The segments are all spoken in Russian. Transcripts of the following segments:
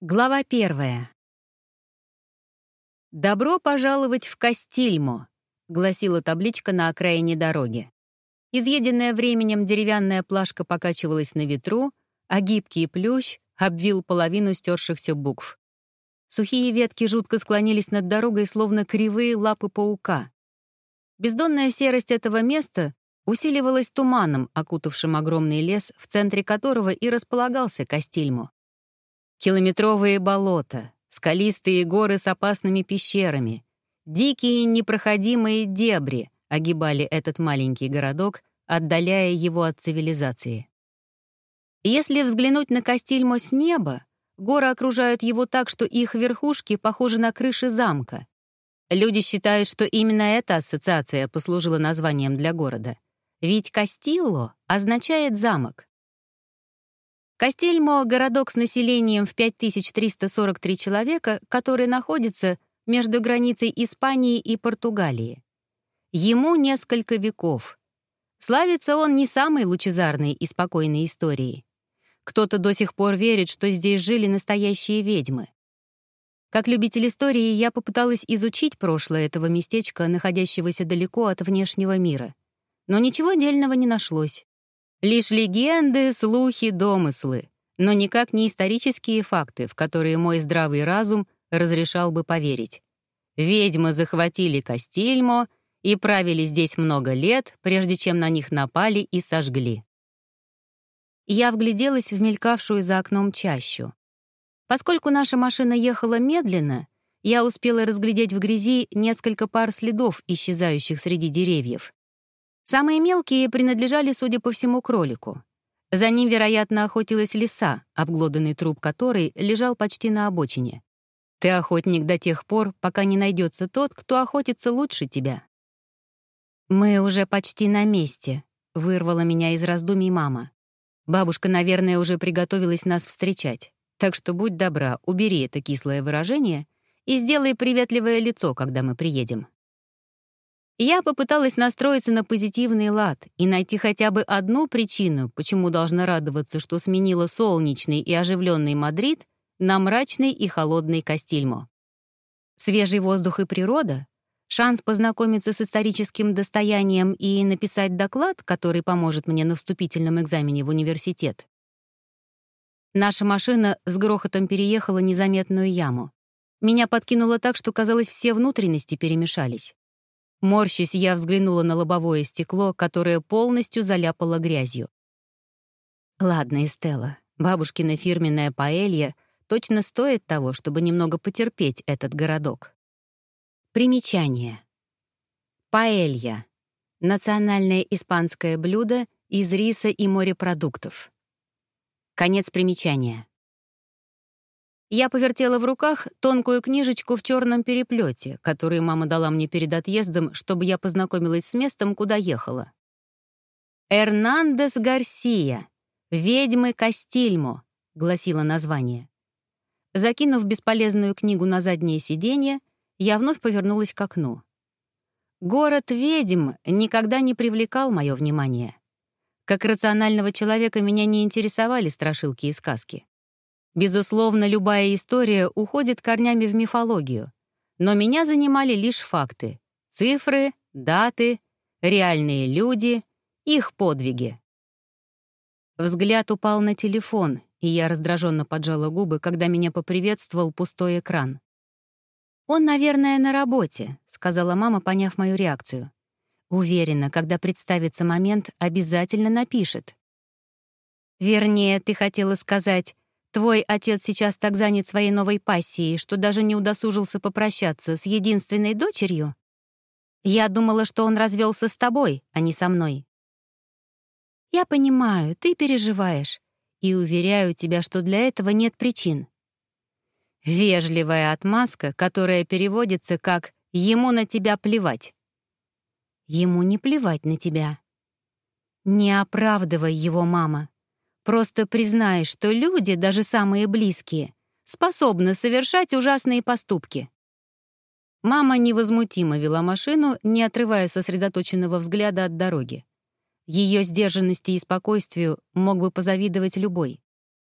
Глава первая. «Добро пожаловать в Кастильмо», — гласила табличка на окраине дороги. Изъеденная временем деревянная плашка покачивалась на ветру, а гибкий плющ обвил половину стершихся букв. Сухие ветки жутко склонились над дорогой, словно кривые лапы паука. Бездонная серость этого места усиливалась туманом, окутавшим огромный лес, в центре которого и располагался Кастильмо. Километровые болота, скалистые горы с опасными пещерами, дикие непроходимые дебри огибали этот маленький городок, отдаляя его от цивилизации. Если взглянуть на Кастильмо с неба, горы окружают его так, что их верхушки похожи на крыши замка. Люди считают, что именно эта ассоциация послужила названием для города. Ведь Кастилло означает «замок». Кастельмо — городок с населением в 5343 человека, который находится между границей Испании и Португалии. Ему несколько веков. Славится он не самой лучезарной и спокойной историей. Кто-то до сих пор верит, что здесь жили настоящие ведьмы. Как любитель истории, я попыталась изучить прошлое этого местечка, находящегося далеко от внешнего мира. Но ничего дельного не нашлось. Лишь легенды, слухи, домыслы, но никак не исторические факты, в которые мой здравый разум разрешал бы поверить. Ведьмы захватили Кастильмо и правили здесь много лет, прежде чем на них напали и сожгли. Я вгляделась в мелькавшую за окном чащу. Поскольку наша машина ехала медленно, я успела разглядеть в грязи несколько пар следов, исчезающих среди деревьев. Самые мелкие принадлежали, судя по всему, кролику. За ним, вероятно, охотилась лиса, обглоданный труп которой лежал почти на обочине. Ты охотник до тех пор, пока не найдется тот, кто охотится лучше тебя. «Мы уже почти на месте», — вырвала меня из раздумий мама. Бабушка, наверное, уже приготовилась нас встречать. Так что будь добра, убери это кислое выражение и сделай приветливое лицо, когда мы приедем. Я попыталась настроиться на позитивный лад и найти хотя бы одну причину, почему должна радоваться, что сменила солнечный и оживленный Мадрид на мрачный и холодный Кастильмо. Свежий воздух и природа, шанс познакомиться с историческим достоянием и написать доклад, который поможет мне на вступительном экзамене в университет. Наша машина с грохотом переехала незаметную яму. Меня подкинуло так, что, казалось, все внутренности перемешались. Морщись, я взглянула на лобовое стекло, которое полностью заляпало грязью. Ладно, Эстелла, бабушкина фирменная паэлья точно стоит того, чтобы немного потерпеть этот городок. Примечание. Паэлья — национальное испанское блюдо из риса и морепродуктов. Конец примечания. Я повертела в руках тонкую книжечку в черном переплете, которую мама дала мне перед отъездом, чтобы я познакомилась с местом, куда ехала. «Эрнандес Гарсия. Ведьмы Кастильмо», — гласило название. Закинув бесполезную книгу на заднее сиденье, я вновь повернулась к окну. Город ведьм никогда не привлекал мое внимание. Как рационального человека меня не интересовали страшилки и сказки. Безусловно, любая история уходит корнями в мифологию. Но меня занимали лишь факты. Цифры, даты, реальные люди, их подвиги. Взгляд упал на телефон, и я раздраженно поджала губы, когда меня поприветствовал пустой экран. «Он, наверное, на работе», — сказала мама, поняв мою реакцию. «Уверена, когда представится момент, обязательно напишет». «Вернее, ты хотела сказать, Твой отец сейчас так занят своей новой пассией, что даже не удосужился попрощаться с единственной дочерью? Я думала, что он развелся с тобой, а не со мной. Я понимаю, ты переживаешь, и уверяю тебя, что для этого нет причин. Вежливая отмазка, которая переводится как «ему на тебя плевать». Ему не плевать на тебя. Не оправдывай его, мама. Просто признай, что люди, даже самые близкие, способны совершать ужасные поступки. Мама невозмутимо вела машину, не отрывая сосредоточенного взгляда от дороги. Ее сдержанности и спокойствию мог бы позавидовать любой.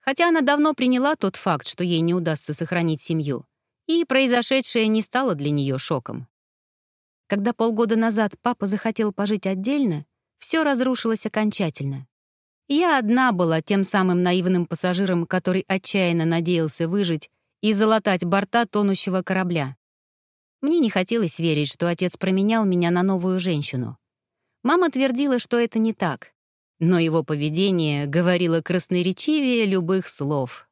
Хотя она давно приняла тот факт, что ей не удастся сохранить семью, и произошедшее не стало для нее шоком. Когда полгода назад папа захотел пожить отдельно, все разрушилось окончательно. Я одна была тем самым наивным пассажиром, который отчаянно надеялся выжить и залатать борта тонущего корабля. Мне не хотелось верить, что отец променял меня на новую женщину. Мама твердила, что это не так, но его поведение говорило красноречивее любых слов.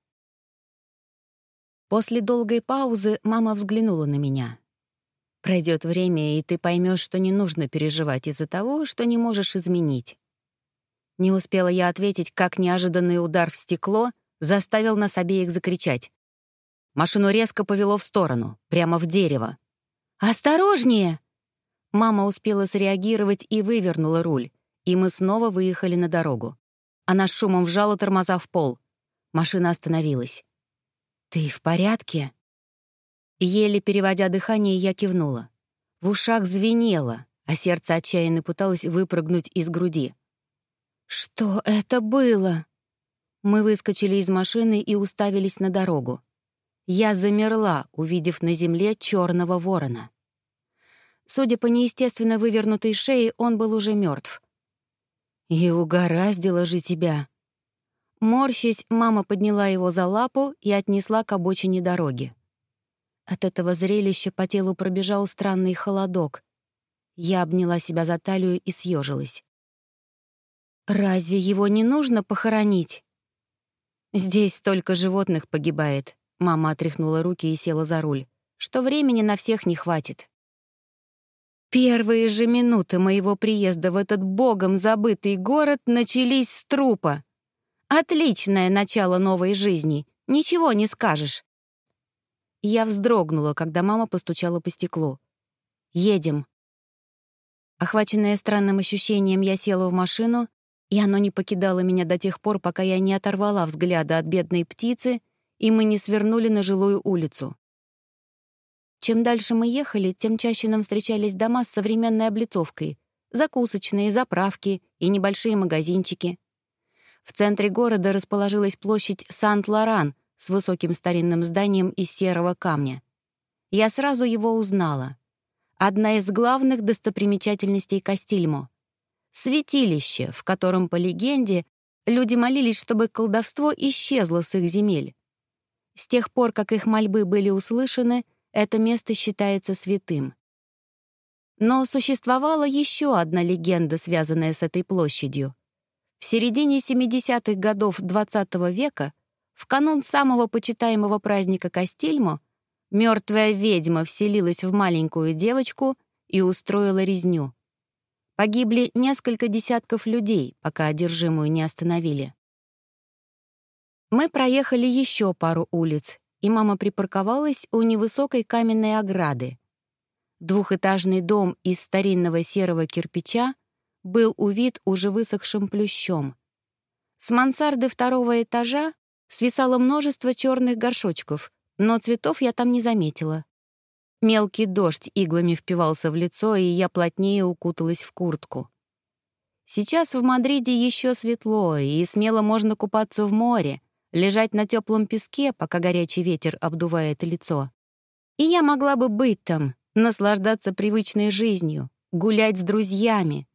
После долгой паузы мама взглянула на меня. Пройдет время, и ты поймешь, что не нужно переживать из-за того, что не можешь изменить. Не успела я ответить, как неожиданный удар в стекло заставил нас обеих закричать. Машину резко повело в сторону, прямо в дерево. «Осторожнее!» Мама успела среагировать и вывернула руль, и мы снова выехали на дорогу. Она шумом вжала тормоза в пол. Машина остановилась. «Ты в порядке?» Еле переводя дыхание, я кивнула. В ушах звенело, а сердце отчаянно пыталось выпрыгнуть из груди. «Что это было?» Мы выскочили из машины и уставились на дорогу. Я замерла, увидев на земле черного ворона. Судя по неестественно вывернутой шее, он был уже мертв. «И угораздило же тебя!» Морщись, мама подняла его за лапу и отнесла к обочине дороги. От этого зрелища по телу пробежал странный холодок. Я обняла себя за талию и съежилась. «Разве его не нужно похоронить?» «Здесь столько животных погибает», — мама отряхнула руки и села за руль, «что времени на всех не хватит». Первые же минуты моего приезда в этот богом забытый город начались с трупа. Отличное начало новой жизни, ничего не скажешь. Я вздрогнула, когда мама постучала по стеклу. «Едем». Охваченная странным ощущением, я села в машину, и оно не покидало меня до тех пор, пока я не оторвала взгляда от бедной птицы, и мы не свернули на жилую улицу. Чем дальше мы ехали, тем чаще нам встречались дома с современной облицовкой, закусочные, заправки и небольшие магазинчики. В центре города расположилась площадь Сант-Лоран с высоким старинным зданием из серого камня. Я сразу его узнала. Одна из главных достопримечательностей Кастильмо. Святилище, в котором, по легенде, люди молились, чтобы колдовство исчезло с их земель. С тех пор, как их мольбы были услышаны, это место считается святым. Но существовала еще одна легенда, связанная с этой площадью. В середине 70-х годов XX -го века, в канун самого почитаемого праздника Кастильмо, мертвая ведьма вселилась в маленькую девочку и устроила резню. Погибли несколько десятков людей, пока одержимую не остановили. Мы проехали еще пару улиц и мама припарковалась у невысокой каменной ограды. Двухэтажный дом из старинного серого кирпича был увит уже высохшим плющом. С мансарды второго этажа свисало множество черных горшочков, но цветов я там не заметила. Мелкий дождь иглами впивался в лицо, и я плотнее укуталась в куртку. Сейчас в Мадриде еще светло, и смело можно купаться в море, лежать на теплом песке, пока горячий ветер обдувает лицо. И я могла бы быть там, наслаждаться привычной жизнью, гулять с друзьями.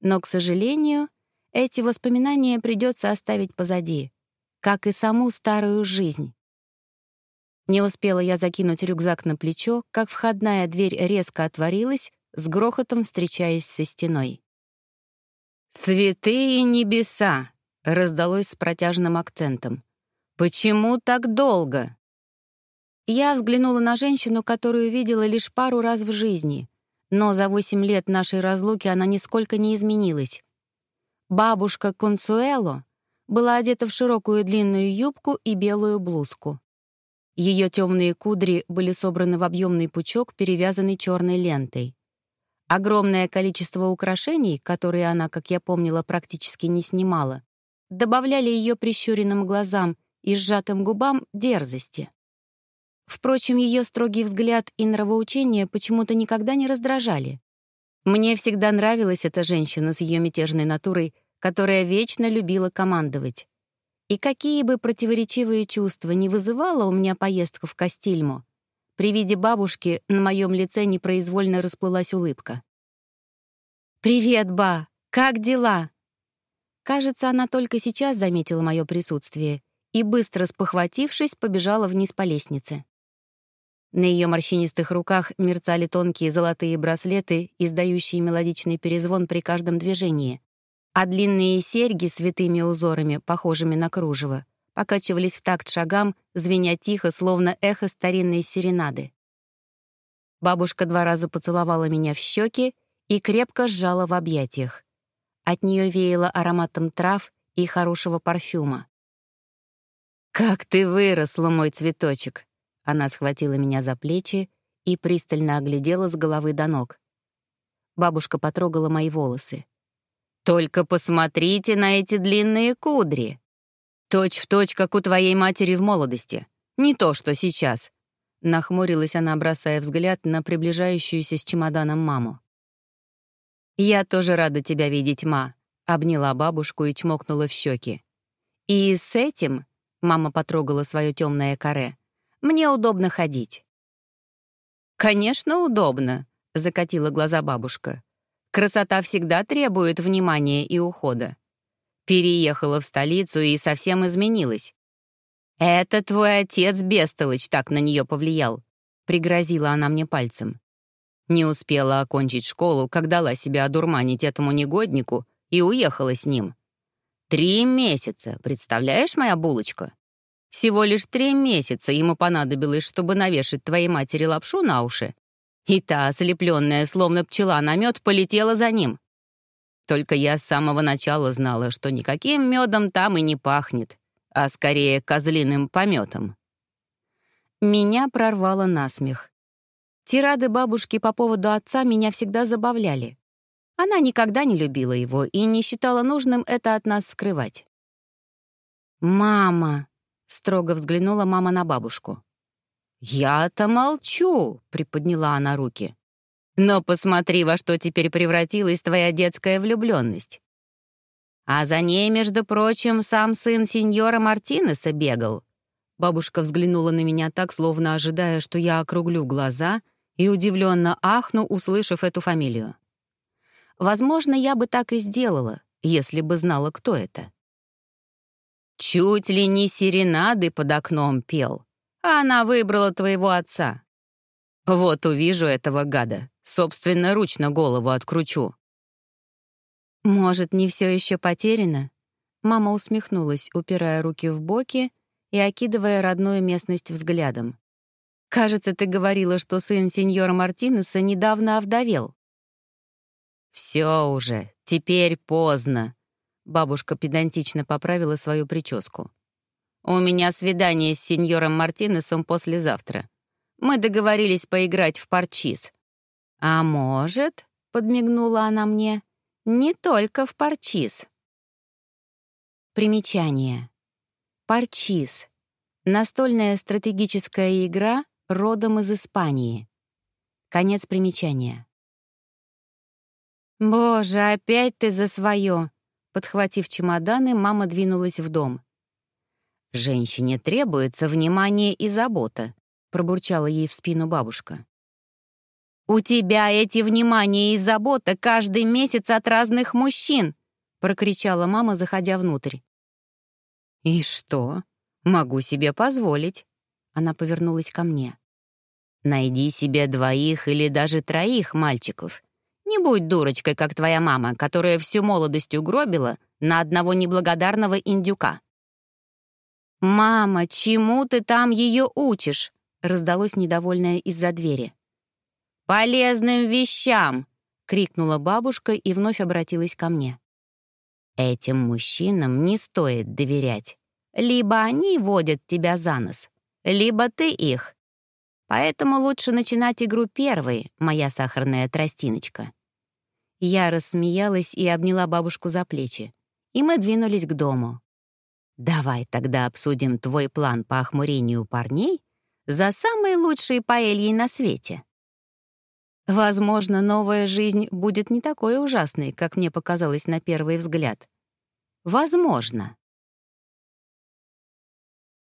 Но, к сожалению, эти воспоминания придется оставить позади, как и саму старую жизнь. Не успела я закинуть рюкзак на плечо, как входная дверь резко отворилась, с грохотом встречаясь со стеной. «Святые небеса!» — раздалось с протяжным акцентом. «Почему так долго?» Я взглянула на женщину, которую видела лишь пару раз в жизни, но за восемь лет нашей разлуки она нисколько не изменилась. Бабушка Консуэло была одета в широкую длинную юбку и белую блузку. Ее темные кудри были собраны в объемный пучок, перевязанный черной лентой. Огромное количество украшений, которые она, как я помнила, практически не снимала, добавляли ее прищуренным глазам и сжатым губам дерзости. Впрочем, ее строгий взгляд и нравоучение почему-то никогда не раздражали. Мне всегда нравилась эта женщина с ее мятежной натурой, которая вечно любила командовать. И какие бы противоречивые чувства не вызывала у меня поездка в Кастильму, при виде бабушки на моем лице непроизвольно расплылась улыбка. «Привет, ба! Как дела?» Кажется, она только сейчас заметила мое присутствие и, быстро спохватившись, побежала вниз по лестнице. На ее морщинистых руках мерцали тонкие золотые браслеты, издающие мелодичный перезвон при каждом движении, а длинные серьги с витыми узорами, похожими на кружево, покачивались в такт шагам, звеня тихо, словно эхо старинной серенады. Бабушка два раза поцеловала меня в щеки и крепко сжала в объятиях. От нее веяло ароматом трав и хорошего парфюма. «Как ты выросла, мой цветочек!» Она схватила меня за плечи и пристально оглядела с головы до ног. Бабушка потрогала мои волосы. «Только посмотрите на эти длинные кудри! Точь в точь, как у твоей матери в молодости. Не то, что сейчас!» Нахмурилась она, бросая взгляд на приближающуюся с чемоданом маму. «Я тоже рада тебя видеть, ма», — обняла бабушку и чмокнула в щеки. «И с этим...» — мама потрогала свое темное каре. «Мне удобно ходить». «Конечно, удобно», — закатила глаза бабушка. Красота всегда требует внимания и ухода. Переехала в столицу и совсем изменилась. «Это твой отец, бестолочь, так на нее повлиял», — пригрозила она мне пальцем. Не успела окончить школу, как дала себя одурманить этому негоднику и уехала с ним. Три месяца, представляешь, моя булочка? Всего лишь три месяца ему понадобилось, чтобы навешать твоей матери лапшу на уши и та, ослепленная, словно пчела на мед, полетела за ним. Только я с самого начала знала, что никаким медом там и не пахнет, а скорее козлиным пометом. Меня прорвало насмех. Тирады бабушки по поводу отца меня всегда забавляли. Она никогда не любила его и не считала нужным это от нас скрывать. «Мама!» — строго взглянула мама на бабушку. «Я-то молчу», — приподняла она руки. «Но посмотри, во что теперь превратилась твоя детская влюбленность. А за ней, между прочим, сам сын сеньора Мартинеса бегал». Бабушка взглянула на меня так, словно ожидая, что я округлю глаза и удивленно ахну, услышав эту фамилию. Возможно, я бы так и сделала, если бы знала, кто это. Чуть ли не серенады под окном пел а она выбрала твоего отца. Вот увижу этого гада, собственноручно голову откручу». «Может, не все еще потеряно?» Мама усмехнулась, упирая руки в боки и окидывая родную местность взглядом. «Кажется, ты говорила, что сын сеньора Мартинеса недавно овдовел». «Все уже, теперь поздно», — бабушка педантично поправила свою прическу. У меня свидание с сеньором Мартинесом послезавтра. Мы договорились поиграть в парчиз. А может, — подмигнула она мне, — не только в парчиз. Примечание. Парчиз. Настольная стратегическая игра родом из Испании. Конец примечания. «Боже, опять ты за свое!» Подхватив чемоданы, мама двинулась в дом. «Женщине требуется внимание и забота», — пробурчала ей в спину бабушка. «У тебя эти внимание и забота каждый месяц от разных мужчин», — прокричала мама, заходя внутрь. «И что? Могу себе позволить». Она повернулась ко мне. «Найди себе двоих или даже троих мальчиков. Не будь дурочкой, как твоя мама, которая всю молодость угробила на одного неблагодарного индюка. «Мама, чему ты там ее учишь?» — раздалось недовольное из-за двери. «Полезным вещам!» — крикнула бабушка и вновь обратилась ко мне. «Этим мужчинам не стоит доверять. Либо они водят тебя за нос, либо ты их. Поэтому лучше начинать игру первой, моя сахарная тростиночка». Я рассмеялась и обняла бабушку за плечи, и мы двинулись к дому. Давай тогда обсудим твой план по охмурению парней за самые лучшие паэльи на свете. Возможно, новая жизнь будет не такой ужасной, как мне показалось на первый взгляд. Возможно.